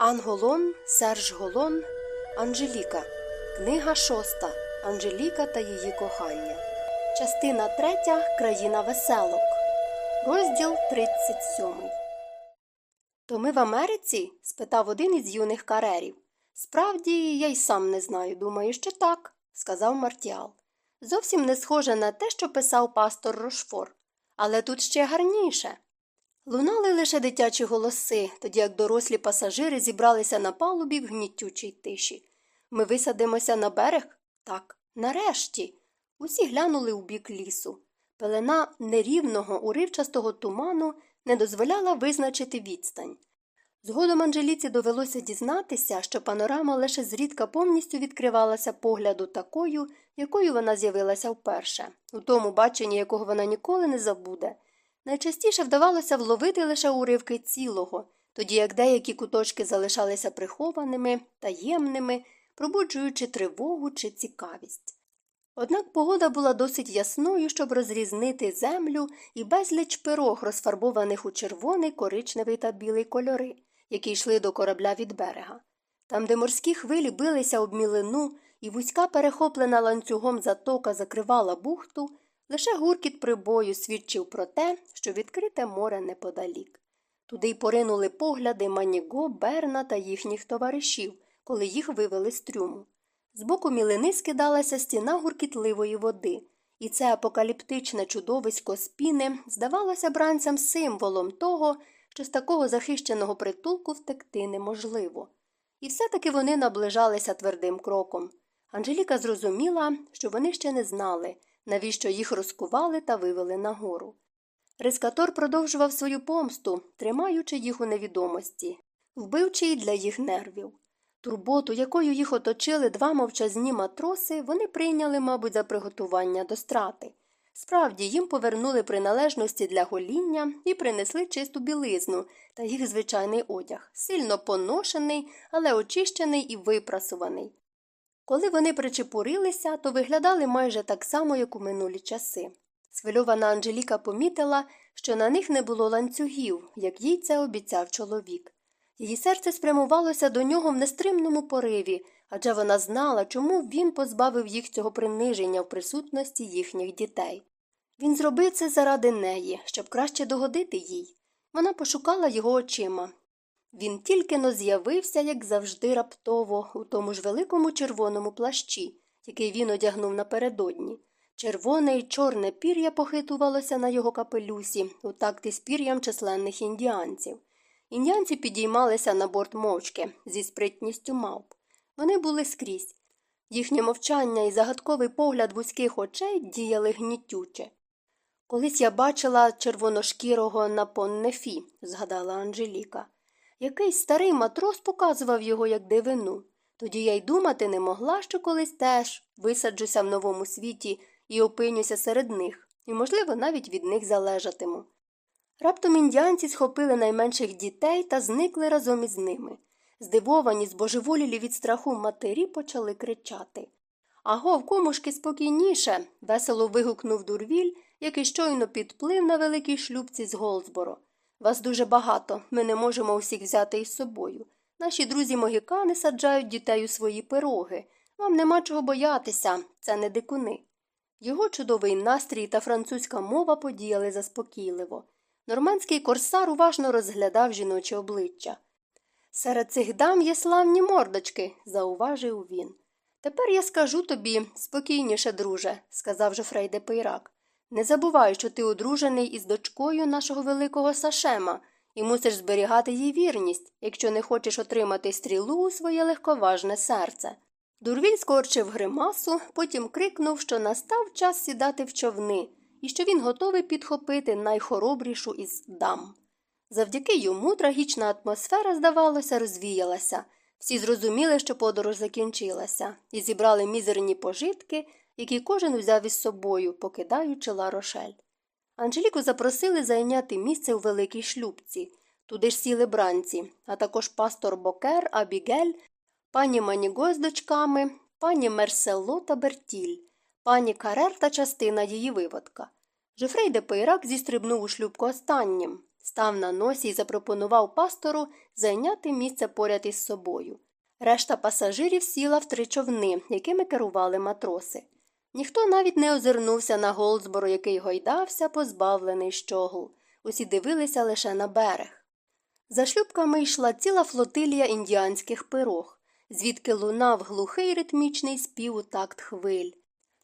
Анголон, Серж Голон, Анжеліка. Книга шоста. Анжеліка та її кохання. Частина третя. Країна веселок. Розділ 37. То ми в Америці? спитав один із юних карерів. Справді, я й сам не знаю. Думаю, що так, сказав Мартіал. Зовсім не схоже на те, що писав пастор Рошфор. Але тут ще гарніше. Лунали лише дитячі голоси, тоді як дорослі пасажири зібралися на палубі в гнітючій тиші. Ми висадимося на берег? Так, нарешті. Усі глянули у бік лісу. Пелена нерівного, уривчастого туману не дозволяла визначити відстань. Згодом Анжеліці довелося дізнатися, що панорама лише зрідка повністю відкривалася погляду такою, якою вона з'явилася вперше, у тому баченні, якого вона ніколи не забуде. Найчастіше вдавалося вловити лише уривки цілого, тоді як деякі куточки залишалися прихованими, таємними, пробуджуючи тривогу чи цікавість. Однак погода була досить ясною, щоб розрізнити землю і безліч пирог, розфарбованих у червоний, коричневий та білий кольори, які йшли до корабля від берега. Там, де морські хвилі билися об мілину, і вузька перехоплена ланцюгом затока закривала бухту, лише гуркіт прибою свідчив про те, що відкрите море неподалік. Туди й поринули погляди Маніго, Берна та їхніх товаришів, коли їх вивели з трюму. Збоку мілини скидалася стіна гуркітливої води, і це апокаліптичне чудовисько спіни здавалося бранцям символом того, що з такого захищеного притулку втекти неможливо. І все таки вони наближалися твердим кроком. Анжеліка зрозуміла, що вони ще не знали, навіщо їх розкували та вивели нагору. Рискатор продовжував свою помсту, тримаючи їх у невідомості, вбивчий для їх нервів. Турботу, якою їх оточили два мовчазні матроси, вони прийняли, мабуть, за приготування до страти. Справді, їм повернули приналежності для гоління і принесли чисту білизну та їх звичайний одяг, сильно поношений, але очищений і випрасуваний. Коли вони причепурилися, то виглядали майже так само, як у минулі часи. Свильована Анжеліка помітила, що на них не було ланцюгів, як їй це обіцяв чоловік. Її серце спрямувалося до нього в нестримному пориві, адже вона знала, чому він позбавив їх цього приниження в присутності їхніх дітей. Він зробив це заради неї, щоб краще догодити їй. Вона пошукала його очима. Він тільки но з'явився, як завжди, раптово, у тому ж великому червоному плащі, який він одягнув напередодні. Червоне й чорне пір'я похитувалося на його капелюсі у такті з пір'ям численних індіанців. Індіанці підіймалися на борт мовчки зі спритністю мавп. Вони були скрізь. Їхнє мовчання і загадковий погляд вузьких очей діяли гнітюче. Колись я бачила червоношкірого на поннефі, згадала Анжеліка. Якийсь старий матрос показував його як дивину. Тоді я й думати не могла, що колись теж висаджуся в новому світі і опинюся серед них, і, можливо, навіть від них залежатиму. Раптом індіанці схопили найменших дітей та зникли разом із ними. Здивовані, збожеволілі від страху матері почали кричати. Аго, комушки спокійніше. весело вигукнув дурвіль, який щойно підплив на великій шлюбці з Голдсборо. Вас дуже багато, ми не можемо усіх взяти із собою. Наші друзі могікани саджають дітей у свої пироги. Вам нема чого боятися, це не дикуни. Його чудовий настрій та французька мова подіяли заспокійливо. Нормандський корсар уважно розглядав жіноче обличчя. Серед цих дам є славні мордочки, зауважив він. Тепер я скажу тобі спокійніше, друже, сказав Жофрей де Пейрак. Не забувай, що ти одружений із дочкою нашого великого Сашема і мусиш зберігати їй вірність, якщо не хочеш отримати стрілу у своє легковажне серце. Дурвіль скорчив гримасу, потім крикнув, що настав час сідати в човни і що він готовий підхопити найхоробрішу із дам. Завдяки йому трагічна атмосфера, здавалося, розвіялася. Всі зрозуміли, що подорож закінчилася, і зібрали мізерні пожитки, які кожен узяв із собою, покидаючи Ларошель. Анжеліку запросили зайняти місце у великій шлюбці. Туди ж сіли бранці, а також пастор Бокер, Абігель, пані Маніго з дочками, пані Мерсело та Бертіль, пані Карер та частина її виводка. Жефрей де Пейрак зістрибнув у шлюбку останнім. Став на носі і запропонував пастору зайняти місце поряд із собою. Решта пасажирів сіла в три човни, якими керували матроси. Ніхто навіть не озирнувся на Голдсборо, який гойдався, позбавлений щогл. Усі дивилися лише на берег. За шлюбками йшла ціла флотилія індіанських пирог, звідки лунав глухий ритмічний спів у такт хвиль.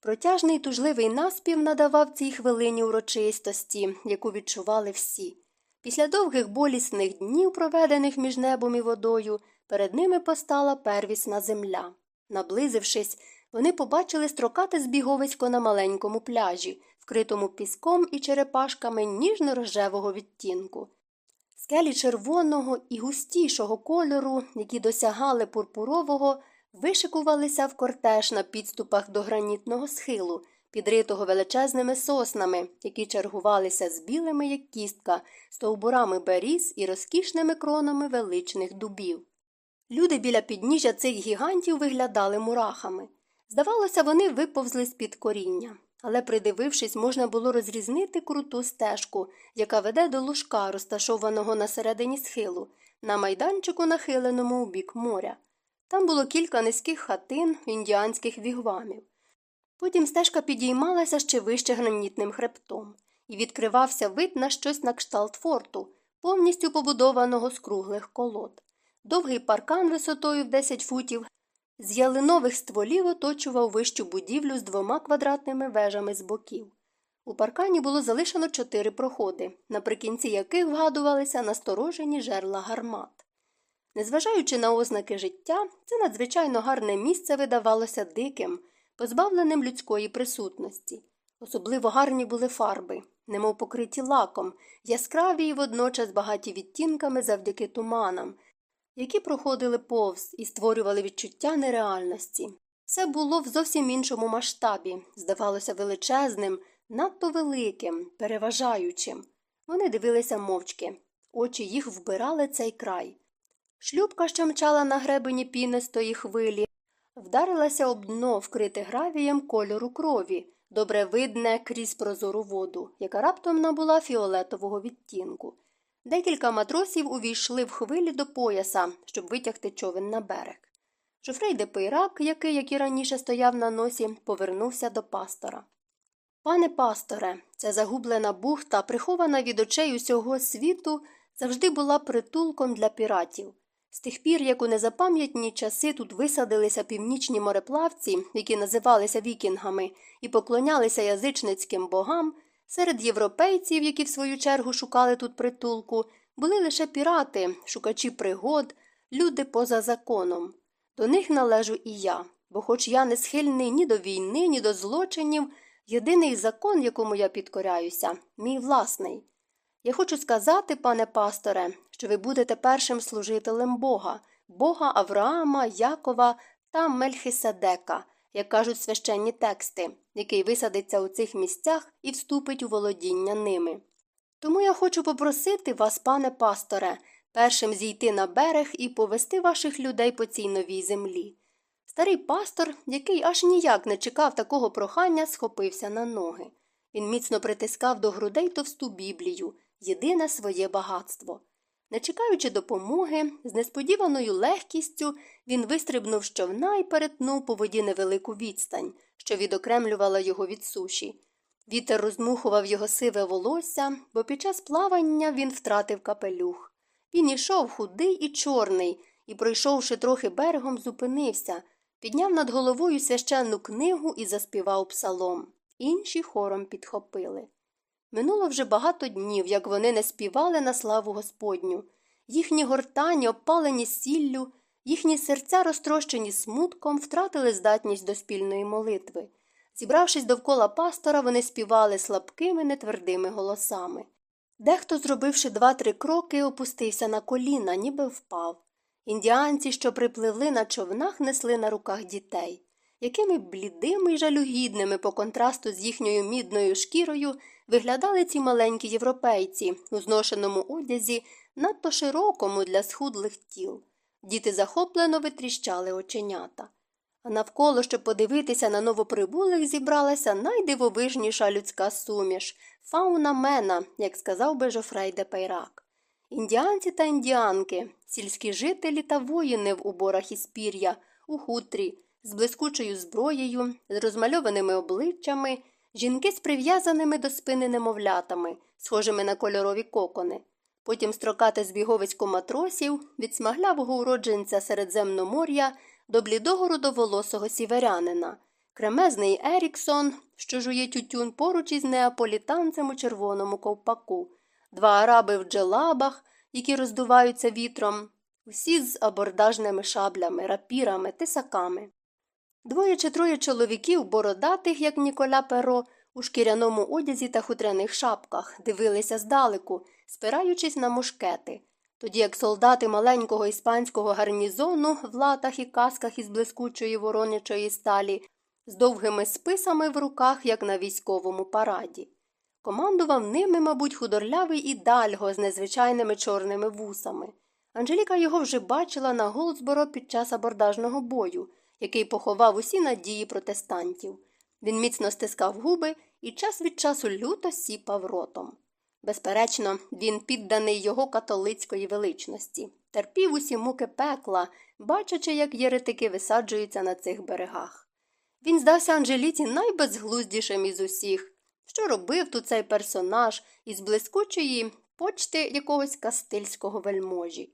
Протяжний тужливий наспів надавав цій хвилині урочистості, яку відчували всі. Після довгих болісних днів, проведених між небом і водою, перед ними постала первісна земля. Наблизившись, вони побачили строкате збіговисько на маленькому пляжі, вкритому піском і черепашками ніжно-рожевого відтінку. Скелі червоного і густішого кольору, які досягали пурпурового, вишикувалися в кортеж на підступах до гранітного схилу, підритого величезними соснами, які чергувалися з білими, як кістка, стовбурами беріз і розкішними кронами величних дубів. Люди біля підніжжя цих гігантів виглядали мурахами. Здавалося, вони виповзли з під коріння, але, придивившись, можна було розрізнити круту стежку, яка веде до лужка, розташованого на середині схилу, на майданчику, нахиленому у бік моря. Там було кілька низьких хатин, індіанських вігвамів. Потім стежка підіймалася ще вище гранітним хребтом, і відкривався вид на щось на кшталт форту, повністю побудованого з круглих колод. Довгий паркан висотою в 10 футів з ялинових стволів оточував вищу будівлю з двома квадратними вежами з боків. У паркані було залишено чотири проходи, наприкінці яких вгадувалися насторожені жерла гармат. Незважаючи на ознаки життя, це надзвичайно гарне місце видавалося диким, позбавленим людської присутності. Особливо гарні були фарби, немов покриті лаком, яскраві і водночас багаті відтінками завдяки туманам, які проходили повз і створювали відчуття нереальності. Все було в зовсім іншому масштабі, здавалося величезним, надто великим, переважаючим. Вони дивилися мовчки, очі їх вбирали цей край. Шлюбка, що мчала на гребені пінистої хвилі, вдарилася об дно, вкрите гравієм кольору крові, добре видне крізь прозору воду, яка раптом набула фіолетового відтінку. Декілька матросів увійшли в хвилі до пояса, щоб витягти човен на берег. Жофрей де Пейрак, який, як і раніше, стояв на носі, повернувся до пастора. Пане пасторе, ця загублена бухта, прихована від очей усього світу, завжди була притулком для піратів. З тих пір, як у незапам'ятні часи тут висадилися північні мореплавці, які називалися вікінгами, і поклонялися язичницьким богам, серед європейців, які в свою чергу шукали тут притулку, були лише пірати, шукачі пригод, люди поза законом. До них належу і я, бо, хоч я не схильний ні до війни, ні до злочинів, єдиний закон, якому я підкоряюся, мій власний. Я хочу сказати, пане пасторе, що ви будете першим служителем Бога, Бога Авраама, Якова та Мельхиседека, як кажуть священні тексти, який висадиться у цих місцях і вступить у володіння ними. Тому я хочу попросити вас, пане пасторе, першим зійти на берег і повести ваших людей по цій новій землі. Старий пастор, який аж ніяк не чекав такого прохання, схопився на ноги. Він міцно притискав до грудей товсту біблію, єдине своє багатство. Не чекаючи допомоги, з несподіваною легкістю він вистрибнув з човна і перетнув по воді невелику відстань, що відокремлювала його від суші. Вітер розмухував його сиве волосся, бо під час плавання він втратив капелюх. Він ішов худий і чорний і, пройшовши трохи берегом, зупинився, підняв над головою священну книгу і заспівав псалом. Інші хором підхопили. Минуло вже багато днів, як вони не співали на славу Господню. Їхні гортані, обпалені сіллю, їхні серця, розтрощені смутком, втратили здатність до спільної молитви. Зібравшись довкола пастора, вони співали слабкими, нетвердими голосами. Дехто, зробивши два-три кроки, опустився на коліна, ніби впав. Індіанці, що припливли на човнах, несли на руках дітей. Якими блідими й жалюгідними по контрасту з їхньою мідною шкірою виглядали ці маленькі європейці у зношеному одязі, надто широкому для схудлих тіл. Діти захоплено витріщали оченята. А навколо, щоб подивитися на новоприбулих, зібралася найдивовижніша людська суміш фауна мена, як сказав би Жофрей де Пейрак. Індіанці та індіанки, сільські жителі та воїни в уборах із пір'я, у хутрі, з блискучою зброєю, з розмальованими обличчями, жінки з прив'язаними до спини немовлятами, схожими на кольорові кокони. Потім строкате збіговисько матросів від смаглявого уродженця Середземномор'я до блідого рудоволосого сіверянина, кремезний Еріксон, що жує тютюн поруч із неаполітанцем у червоному ковпаку, два араби в джелабах, які роздуваються вітром, усі з абордажними шаблями, рапірами, тисаками. Двоє чи троє чоловіків, бородатих, як Ніколя Перо, у шкіряному одязі та хутряних шапках, дивилися здалеку, спираючись на мушкети, тоді як солдати маленького іспанського гарнізону в латах і касках із блискучої воронячої сталі, з довгими списами в руках, як на військовому параді. Командував ними, мабуть, худорлявий ідальго з незвичайними чорними вусами. Анжеліка його вже бачила на Голдсборо під час абордажного бою, який поховав усі надії протестантів. Він міцно стискав губи і час від часу люто сіпав ротом. Безперечно, він підданий його католицької величності, терпів усі муки пекла, бачачи, як єретики висаджуються на цих берегах. Він здався Анжеліці найбезглуздішим із усіх, що робив тут цей персонаж із блискучої почти якогось кастильського вельможі.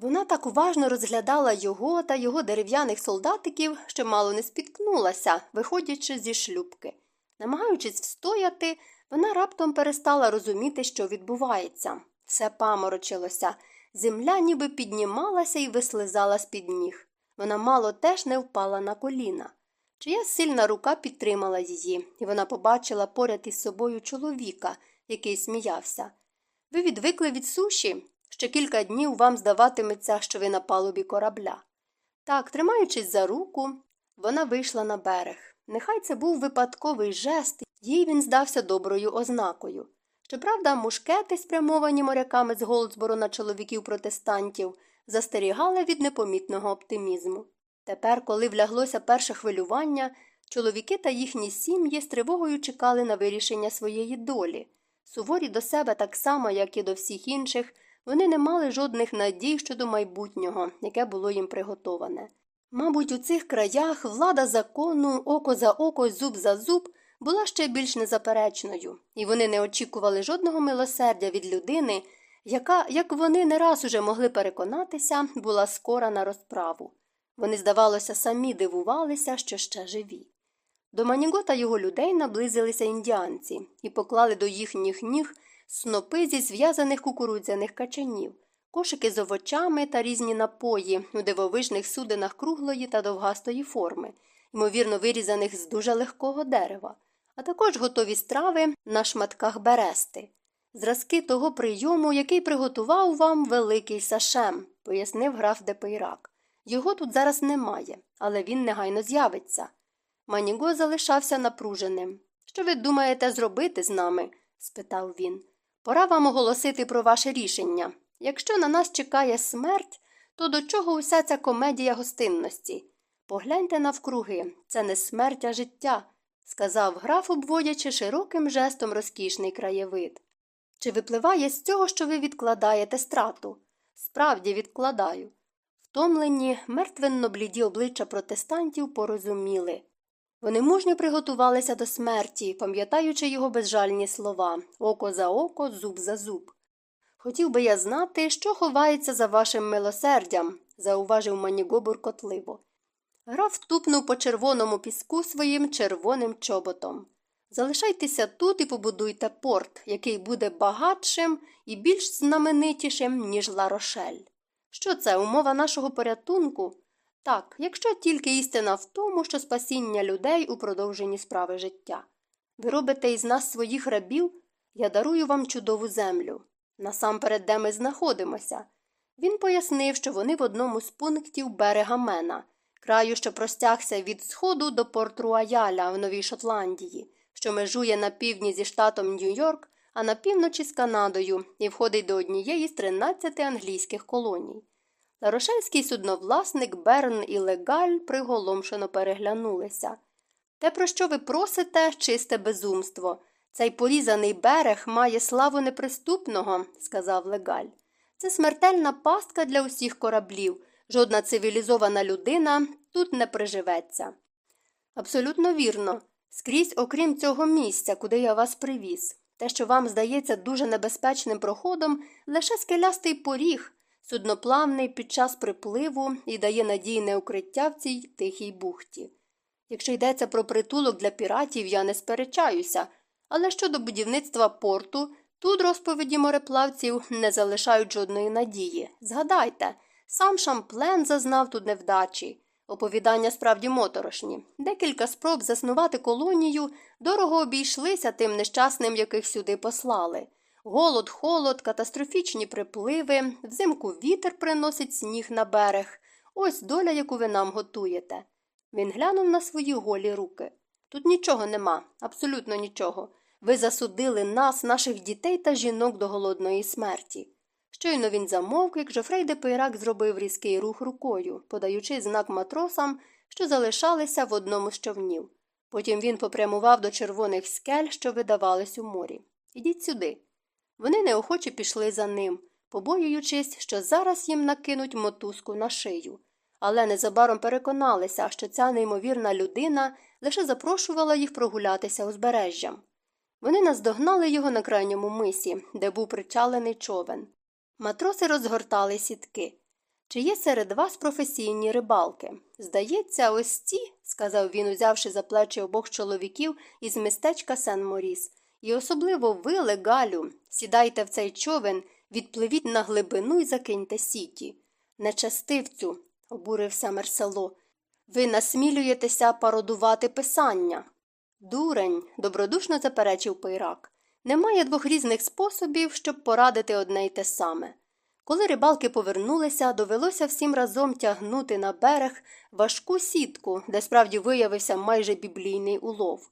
Вона так уважно розглядала його та його дерев'яних солдатиків, що мало не спіткнулася, виходячи зі шлюбки. Намагаючись встояти, вона раптом перестала розуміти, що відбувається. Все паморочилося. Земля ніби піднімалася і вислизала з під ніг. Вона мало теж не впала на коліна. Чия сильна рука підтримала її, і вона побачила поряд із собою чоловіка, який сміявся. Ви відвикли від суші? Ще кілька днів вам здаватиметься, що ви на палубі корабля. Так, тримаючись за руку, вона вийшла на берег. Нехай це був випадковий жест, їй він здався доброю ознакою. Щоправда, мушкети, спрямовані моряками з Голдсбору на чоловіків протестантів, застерігали від непомітного оптимізму. Тепер, коли вляглося перше хвилювання, чоловіки та їхні сім'ї з тривогою чекали на вирішення своєї долі. Суворі до себе так само, як і до всіх інших, вони не мали жодних надій щодо майбутнього, яке було їм приготоване. Мабуть, у цих краях влада закону, око за око, зуб за зуб була ще більш незаперечною, і вони не очікували жодного милосердя від людини, яка, як вони не раз уже могли переконатися, була скора на розправу. Вони, здавалося, самі дивувалися, що ще живі. До Маніго та його людей наблизилися індіанці і поклали до їхніх ніг снопи зі зв'язаних кукурудзяних качанів, кошики з овочами та різні напої у дивовижних судинах круглої та довгастої форми, ймовірно, вирізаних з дуже легкого дерева, а також готові страви на шматках берести. Зразки того прийому, який приготував вам великий Сашем, пояснив граф Депейрак. Його тут зараз немає, але він негайно з'явиться. Маніго залишався напруженим. Що ви думаєте зробити з нами? спитав він. Пора вам оголосити про ваше рішення. Якщо на нас чекає смерть, то до чого уся ця комедія гостинності? Погляньте навкруги, це не смерть, а життя, сказав граф, обводячи широким жестом розкішний краєвид. Чи випливає з цього, що ви відкладаєте страту? Справді відкладаю. Втомлені, мертвенно бліді обличчя протестантів порозуміли. Вони мужньо приготувалися до смерті, пам'ятаючи його безжальні слова око за око, зуб за зуб. Хотів би я знати, що ховається за вашим милосердям, зауважив Маніго буркотливо. Граф тупнув по червоному піску своїм червоним чоботом. Залишайтеся тут і побудуйте порт, який буде багатшим і більш знаменитішим, ніж Ларошель. Що це умова нашого порятунку? Так, якщо тільки істина в тому, що спасіння людей у продовженні справи життя. Ви робите із нас своїх рабів, я дарую вам чудову землю. Насамперед, де ми знаходимося. Він пояснив, що вони в одному з пунктів берега Мена, краю, що простягся від сходу до порт Руаяля в Новій Шотландії, що межує на півдні зі штатом Нью-Йорк, а на півночі з Канадою і входить до однієї з 13 англійських колоній. Ларошельський судновласник Берн і Легаль приголомшено переглянулися. Те, про що ви просите, чисте безумство. Цей порізаний берег має славу неприступного, сказав Легаль. Це смертельна пастка для усіх кораблів. Жодна цивілізована людина тут не приживеться. Абсолютно вірно. Скрізь, окрім цього місця, куди я вас привіз. Те, що вам здається дуже небезпечним проходом, лише скелястий поріг, судноплавний під час припливу і дає надійне укриття в цій тихій бухті. Якщо йдеться про притулок для піратів, я не сперечаюся, але щодо будівництва порту, тут розповіді мореплавців не залишають жодної надії. Згадайте, сам Шамплен зазнав тут невдачі. Оповідання справді моторошні. Декілька спроб заснувати колонію дорого обійшлися тим нещасним, яких сюди послали. Голод, холод, катастрофічні припливи, взимку вітер приносить сніг на берег. Ось доля, яку ви нам готуєте. Він глянув на свої голі руки. Тут нічого нема, абсолютно нічого. Ви засудили нас, наших дітей та жінок до голодної смерті. Щойно він замовк, як Жофрей де Пейрак зробив різкий рух рукою, подаючи знак матросам, що залишалися в одному з човнів. Потім він попрямував до червоних скель, що видавались у морі. Ідіть сюди. Вони неохоче пішли за ним, побоюючись, що зараз їм накинуть мотузку на шию. Але незабаром переконалися, що ця неймовірна людина лише запрошувала їх прогулятися узбережжям. Вони наздогнали його на крайньому мисі, де був причалений човен. Матроси розгортали сітки. Чи є серед вас професійні рибалки? Здається, ось ці, сказав він, узявши за плечі обох чоловіків із містечка Сен Моріс. І особливо ви, легалю, сідайте в цей човен, відпливіть на глибину і закиньте сіті. Нечастивцю, обурився Мерсело. Ви насмілюєтеся пародувати писання. Дурень, добродушно заперечив Пейрак. Немає двох різних способів, щоб порадити одне й те саме. Коли рибалки повернулися, довелося всім разом тягнути на берег важку сітку, де справді виявився майже біблійний улов.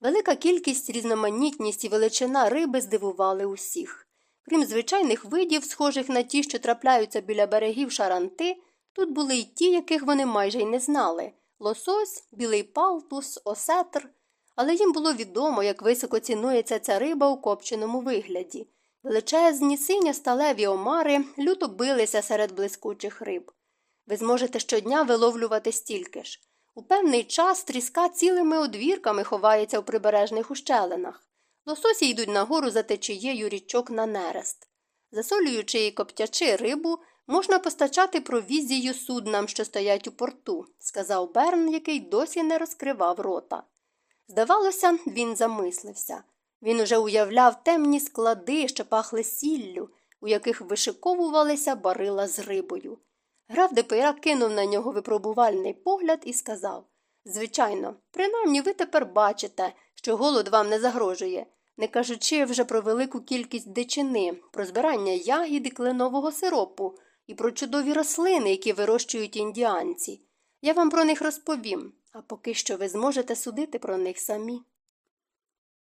Велика кількість, різноманітність і величина риби здивували усіх. Крім звичайних видів, схожих на ті, що трапляються біля берегів шаранти, тут були й ті, яких вони майже й не знали лосось, білий палтус, осетр. Але їм було відомо, як високо цінується ця риба у копченому вигляді. Величезні сині сталеві омари люто билися серед блискучих риб. Ви зможете щодня виловлювати стільки ж. У певний час тріска цілими одвірками ховається у прибережних ущелинах. Лососі йдуть нагору за течією річок на нерест. Засолюючи і коптячи рибу, можна постачати провізію суднам, що стоять у порту, сказав Берн, який досі не розкривав рота. Здавалося, він замислився. Він уже уявляв темні склади, що пахли сіллю, у яких вишиковувалися барила з рибою. Граф Депейра кинув на нього випробувальний погляд і сказав Звичайно, принаймні ви тепер бачите, що голод вам не загрожує, не кажучи вже про велику кількість дичини, про збирання ягід і кленового сиропу і про чудові рослини, які вирощують індіанці. Я вам про них розповім, а поки що ви зможете судити про них самі.